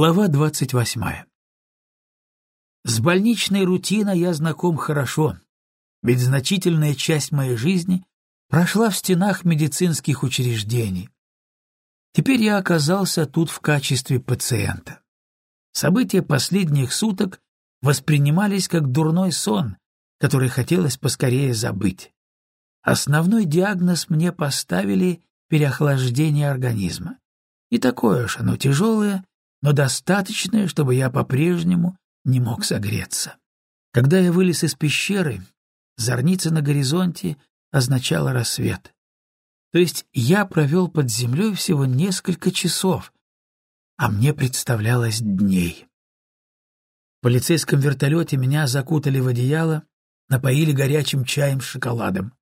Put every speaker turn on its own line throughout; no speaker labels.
Глава двадцать восьмая С больничной рутиной я знаком хорошо, ведь значительная часть моей жизни прошла в стенах медицинских учреждений. Теперь я оказался тут в качестве пациента. События последних суток воспринимались как дурной сон, который хотелось поскорее забыть. Основной диагноз мне поставили переохлаждение организма. Не такое уж оно тяжелое, но достаточное, чтобы я по-прежнему не мог согреться. Когда я вылез из пещеры, зорница на горизонте означала рассвет. То есть я провел под землей всего несколько часов, а мне представлялось дней. В полицейском вертолете меня закутали в одеяло, напоили горячим чаем с шоколадом.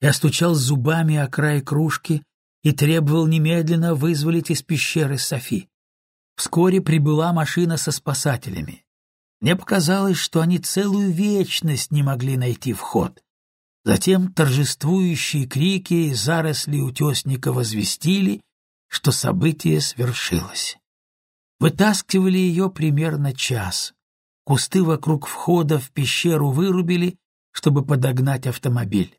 Я стучал зубами о край кружки и требовал немедленно вызволить из пещеры Софи. Вскоре прибыла машина со спасателями. Мне показалось, что они целую вечность не могли найти вход. Затем торжествующие крики и заросли утесника возвестили, что событие свершилось. Вытаскивали ее примерно час. Кусты вокруг входа в пещеру вырубили, чтобы подогнать автомобиль.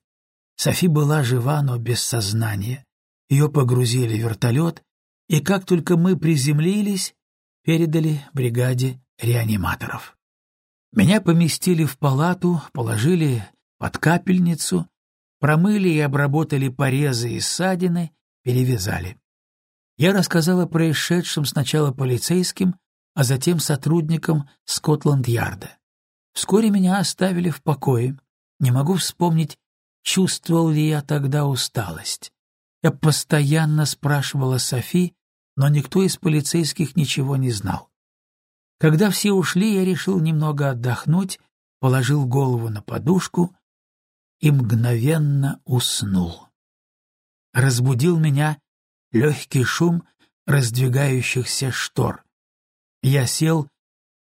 Софи была жива, но без сознания. Ее погрузили в вертолет и как только мы приземлились, передали бригаде реаниматоров. Меня поместили в палату, положили под капельницу, промыли и обработали порезы и ссадины, перевязали. Я рассказал о происшедшем сначала полицейским, а затем сотрудникам Скотланд-Ярда. Вскоре меня оставили в покое. Не могу вспомнить, чувствовал ли я тогда усталость. Я постоянно спрашивала Софи, но никто из полицейских ничего не знал. Когда все ушли, я решил немного отдохнуть, положил голову на подушку и мгновенно уснул. Разбудил меня легкий шум раздвигающихся штор. Я сел,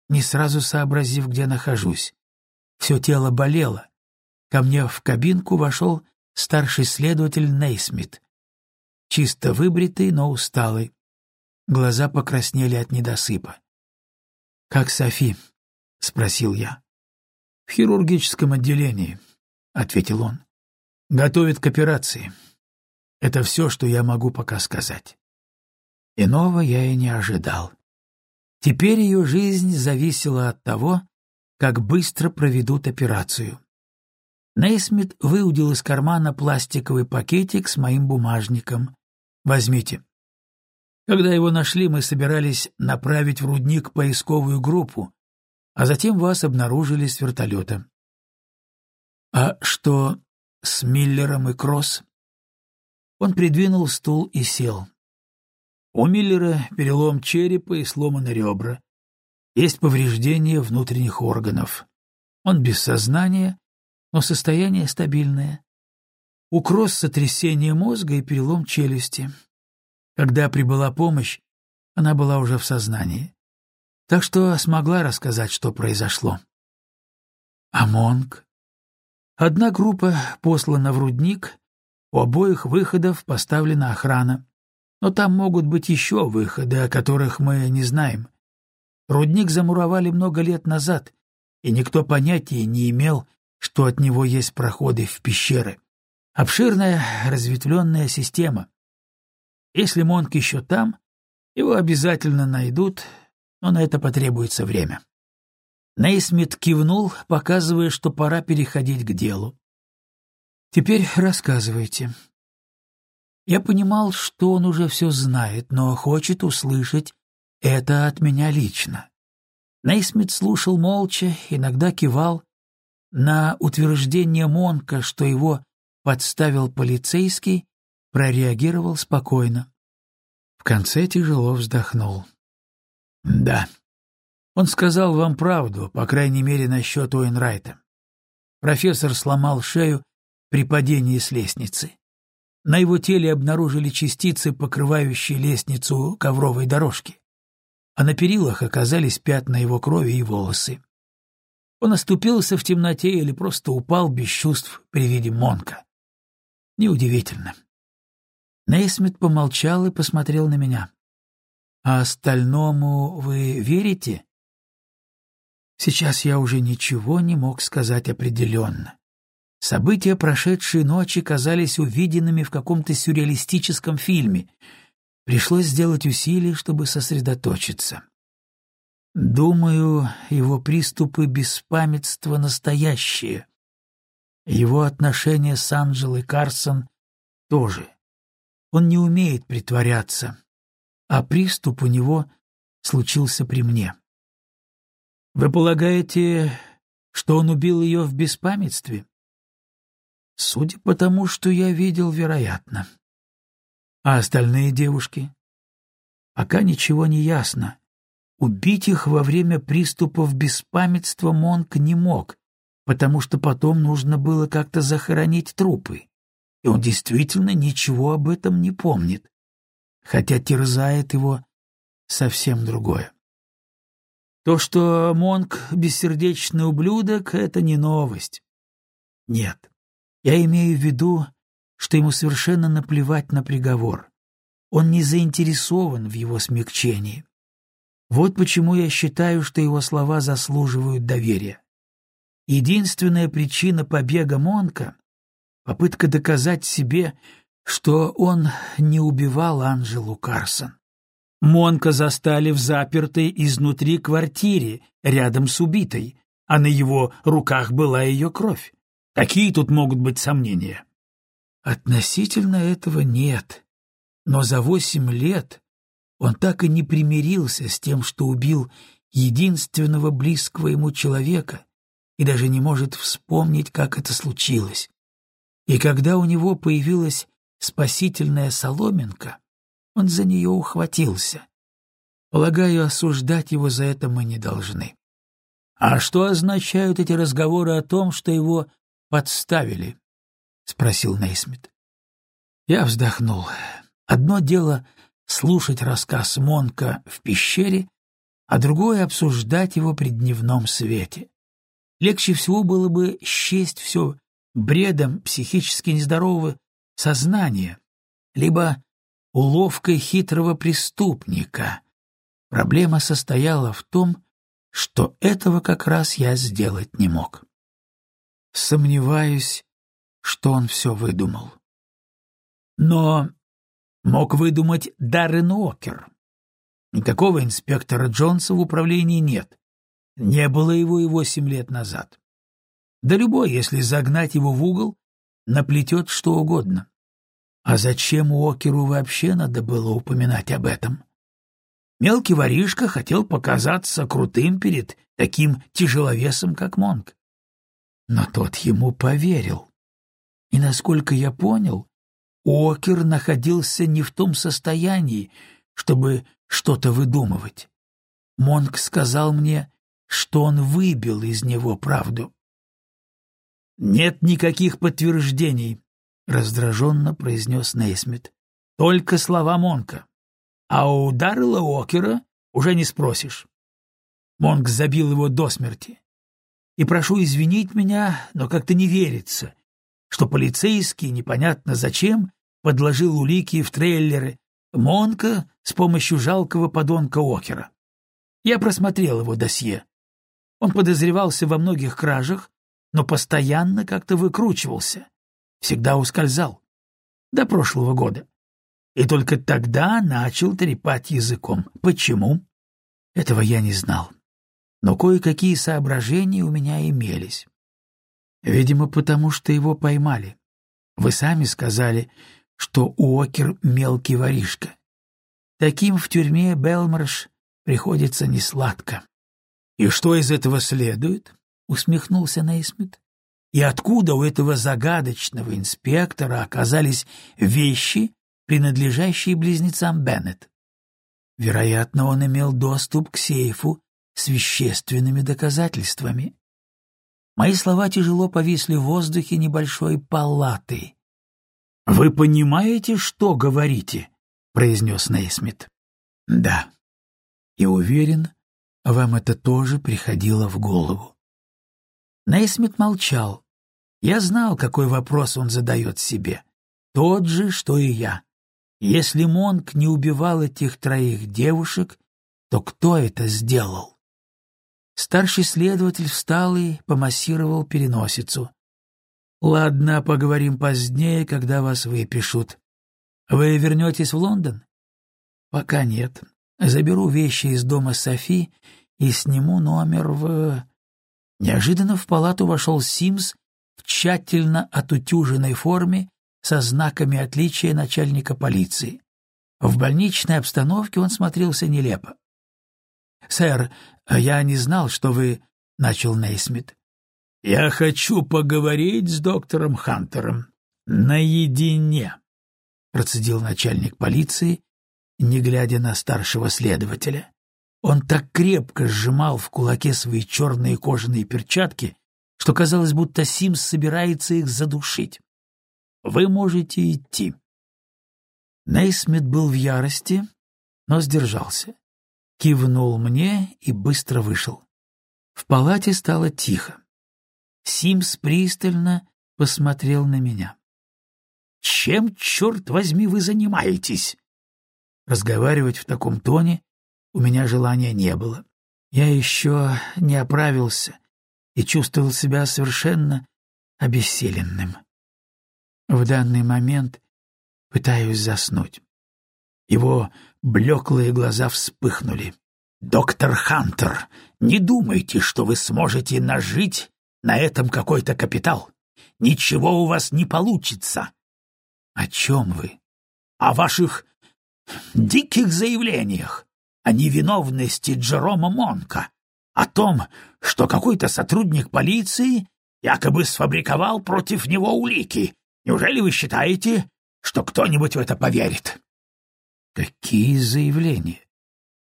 не сразу сообразив, где нахожусь. Все тело болело. Ко мне в кабинку вошел старший следователь Нейсмит чисто выбритый, но усталый. Глаза покраснели от недосыпа. «Как Софи?» — спросил я. «В хирургическом отделении», — ответил он. «Готовит к операции. Это все, что я могу пока сказать». Иного я и не ожидал. Теперь ее жизнь зависела от того, как быстро проведут операцию. Нейсмит выудил из кармана пластиковый пакетик с моим бумажником. Возьмите. Когда его нашли, мы собирались направить в рудник поисковую группу, а затем вас обнаружили с вертолета. А что с Миллером и Кросс? Он придвинул стул и сел. У Миллера перелом черепа и сломаны ребра. Есть повреждения внутренних органов. Он без сознания, но состояние стабильное. У Кросс сотрясение мозга и перелом челюсти. Когда прибыла помощь, она была уже в сознании. Так что смогла рассказать, что произошло. А Монг? Одна группа послана в рудник, у обоих выходов поставлена охрана. Но там могут быть еще выходы, о которых мы не знаем. Рудник замуровали много лет назад, и никто понятия не имел, что от него есть проходы в пещеры. Обширная разветвленная система. Если Монк еще там, его обязательно найдут, но на это потребуется время. Нейсмит кивнул, показывая, что пора переходить к делу. «Теперь рассказывайте». Я понимал, что он уже все знает, но хочет услышать это от меня лично. Нейсмит слушал молча, иногда кивал. На утверждение Монка, что его подставил полицейский, прореагировал спокойно. В конце тяжело вздохнул. «Да. Он сказал вам правду, по крайней мере, насчет Уэйнрайта. Профессор сломал шею при падении с лестницы. На его теле обнаружили частицы, покрывающие лестницу ковровой дорожки, а на перилах оказались пятна его крови и волосы. Он оступился в темноте или просто упал без чувств при виде Монка. Неудивительно. Нейсмит помолчал и посмотрел на меня. А остальному вы верите? Сейчас я уже ничего не мог сказать определенно. События прошедшей ночи казались увиденными в каком-то сюрреалистическом фильме. Пришлось сделать усилие, чтобы сосредоточиться. Думаю, его приступы беспамятства настоящие. Его отношения с Анджелой Карсон тоже. Он не умеет притворяться, а приступ у него случился при мне. Вы полагаете, что он убил ее в беспамятстве? Судя по тому, что я видел, вероятно. А остальные девушки? Пока ничего не ясно. Убить их во время приступов беспамятства Монк не мог, потому что потом нужно было как-то захоронить трупы, и он действительно ничего об этом не помнит, хотя терзает его совсем другое. То, что Монк — бессердечный ублюдок, — это не новость. Нет, я имею в виду, что ему совершенно наплевать на приговор. Он не заинтересован в его смягчении. Вот почему я считаю, что его слова заслуживают доверия. Единственная причина побега Монка — попытка доказать себе, что он не убивал Анжелу Карсон. Монка застали в запертой изнутри квартире, рядом с убитой, а на его руках была ее кровь. Какие тут могут быть сомнения? Относительно этого нет, но за восемь лет он так и не примирился с тем, что убил единственного близкого ему человека и даже не может вспомнить, как это случилось. И когда у него появилась спасительная соломинка, он за нее ухватился. Полагаю, осуждать его за это мы не должны. А что означают эти разговоры о том, что его подставили? — спросил Нейсмит. Я вздохнул. Одно дело слушать рассказ Монка в пещере, а другое — обсуждать его при дневном свете. Легче всего было бы счесть все бредом психически нездорового сознания, либо уловкой хитрого преступника. Проблема состояла в том, что этого как раз я сделать не мог. Сомневаюсь, что он все выдумал. Но мог выдумать Даррен Уокер. Никакого инспектора Джонса в управлении нет. Не было его и восемь лет назад. Да любой, если загнать его в угол, наплетет что угодно. А зачем Уокеру вообще надо было упоминать об этом? Мелкий воришка хотел показаться крутым перед таким тяжеловесом, как Монк. Но тот ему поверил. И, насколько я понял, Уокер находился не в том состоянии, чтобы что-то выдумывать. Монк сказал мне, что он выбил из него правду. «Нет никаких подтверждений», — раздраженно произнес Нейсмит. «Только слова Монка. А у Даррела Уокера уже не спросишь». Монк забил его до смерти. И прошу извинить меня, но как-то не верится, что полицейский, непонятно зачем, подложил улики в трейлеры Монка с помощью жалкого подонка Окера. Я просмотрел его досье. Он подозревался во многих кражах, но постоянно как-то выкручивался, всегда ускользал. До прошлого года. И только тогда начал трепать языком. Почему? Этого я не знал. Но кое-какие соображения у меня имелись. Видимо, потому что его поймали. Вы сами сказали, что Уокер — мелкий воришка. Таким в тюрьме Белмарш приходится несладко. — И что из этого следует? — усмехнулся Нейсмит. — И откуда у этого загадочного инспектора оказались вещи, принадлежащие близнецам Беннет? Вероятно, он имел доступ к сейфу с вещественными доказательствами. Мои слова тяжело повисли в воздухе небольшой палаты. «Вы понимаете, что говорите?» — произнес Нейсмит. «Да. И уверен, вам это тоже приходило в голову». Нейсмит молчал. Я знал, какой вопрос он задает себе. Тот же, что и я. Если Монк не убивал этих троих девушек, то кто это сделал? Старший следователь встал и помассировал переносицу. «Ладно, поговорим позднее, когда вас выпишут. Вы вернетесь в Лондон?» «Пока нет. Заберу вещи из дома Софи и сниму номер в...» Неожиданно в палату вошел Симс в тщательно отутюженной форме со знаками отличия начальника полиции. В больничной обстановке он смотрелся нелепо. «Сэр, я не знал, что вы...» — начал Нейсмит. «Я хочу поговорить с доктором Хантером. Наедине», — процедил начальник полиции, не глядя на старшего следователя. Он так крепко сжимал в кулаке свои черные кожаные перчатки, что казалось, будто Симс собирается их задушить. «Вы можете идти». Нейсмит был в ярости, но сдержался. Кивнул мне и быстро вышел. В палате стало тихо. Симс пристально посмотрел на меня. «Чем, черт возьми, вы занимаетесь?» Разговаривать в таком тоне у меня желания не было. Я еще не оправился и чувствовал себя совершенно обессиленным. В данный момент пытаюсь заснуть. Его блеклые глаза вспыхнули. «Доктор Хантер, не думайте, что вы сможете нажить на этом какой-то капитал. Ничего у вас не получится». «О чем вы?» «О ваших диких заявлениях о невиновности Джерома Монка, о том, что какой-то сотрудник полиции якобы сфабриковал против него улики. Неужели вы считаете, что кто-нибудь в это поверит? Какие заявления?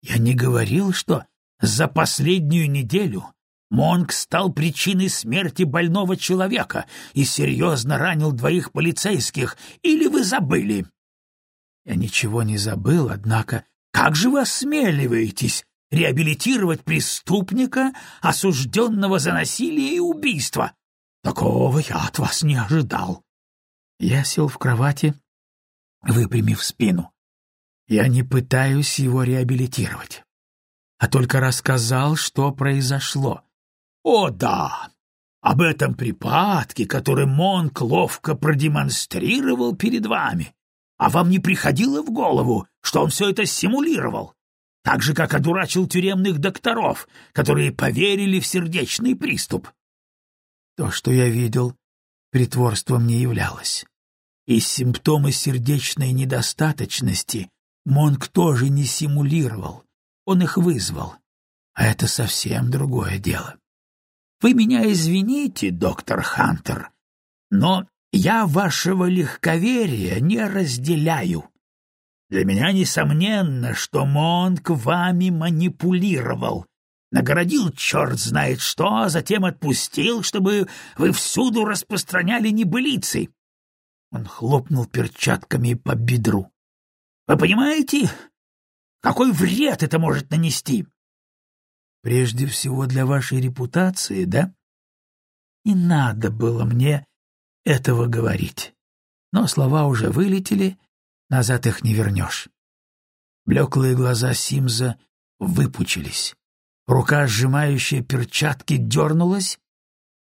Я не говорил, что за последнюю неделю Монк стал причиной смерти больного человека и серьезно ранил двоих полицейских, или вы забыли? Я ничего не забыл, однако как же вы осмеливаетесь реабилитировать преступника, осужденного за насилие и убийство? Такого я от вас не ожидал. Я сел в кровати, выпрямив спину. Я не пытаюсь его реабилитировать, а только рассказал, что произошло. О, да! Об этом припадке, который Монк ловко продемонстрировал перед вами. А вам не приходило в голову, что он все это симулировал? Так же, как одурачил тюремных докторов, которые поверили в сердечный приступ. То, что я видел, притворством не являлось. И симптомы сердечной недостаточности Монк тоже не симулировал, он их вызвал. А это совсем другое дело. Вы меня извините, доктор Хантер, но я вашего легковерия не разделяю. Для меня несомненно, что Монк вами манипулировал, наградил черт знает что, а затем отпустил, чтобы вы всюду распространяли небылицы. Он хлопнул перчатками по бедру. Вы понимаете, какой вред это может нанести? Прежде всего для вашей репутации, да? Не надо было мне этого говорить. Но слова уже вылетели, назад их не вернешь. Блеклые глаза Симза выпучились. Рука, сжимающая перчатки, дернулась,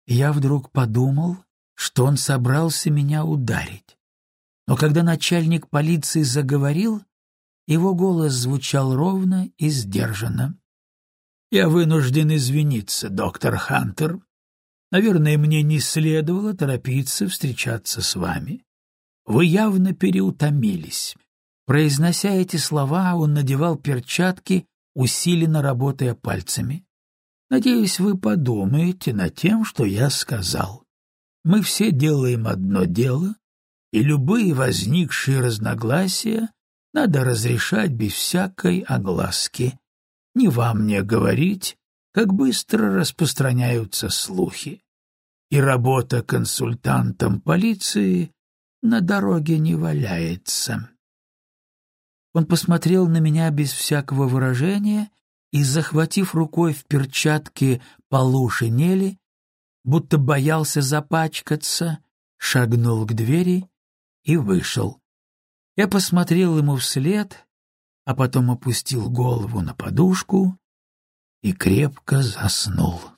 я вдруг подумал, что он собрался меня ударить. Но когда начальник полиции заговорил, его голос звучал ровно и сдержанно. «Я вынужден извиниться, доктор Хантер, Наверное, мне не следовало торопиться встречаться с вами. Вы явно переутомились. Произнося эти слова, он надевал перчатки, усиленно работая пальцами. Надеюсь, вы подумаете над тем, что я сказал. Мы все делаем одно дело, и любые возникшие разногласия надо разрешать без всякой огласки. Не вам мне говорить, как быстро распространяются слухи. И работа консультантом полиции на дороге не валяется. Он посмотрел на меня без всякого выражения и, захватив рукой в перчатке полу шинели, будто боялся запачкаться, шагнул к двери и вышел. Я посмотрел ему вслед, а потом опустил голову на подушку и крепко заснул.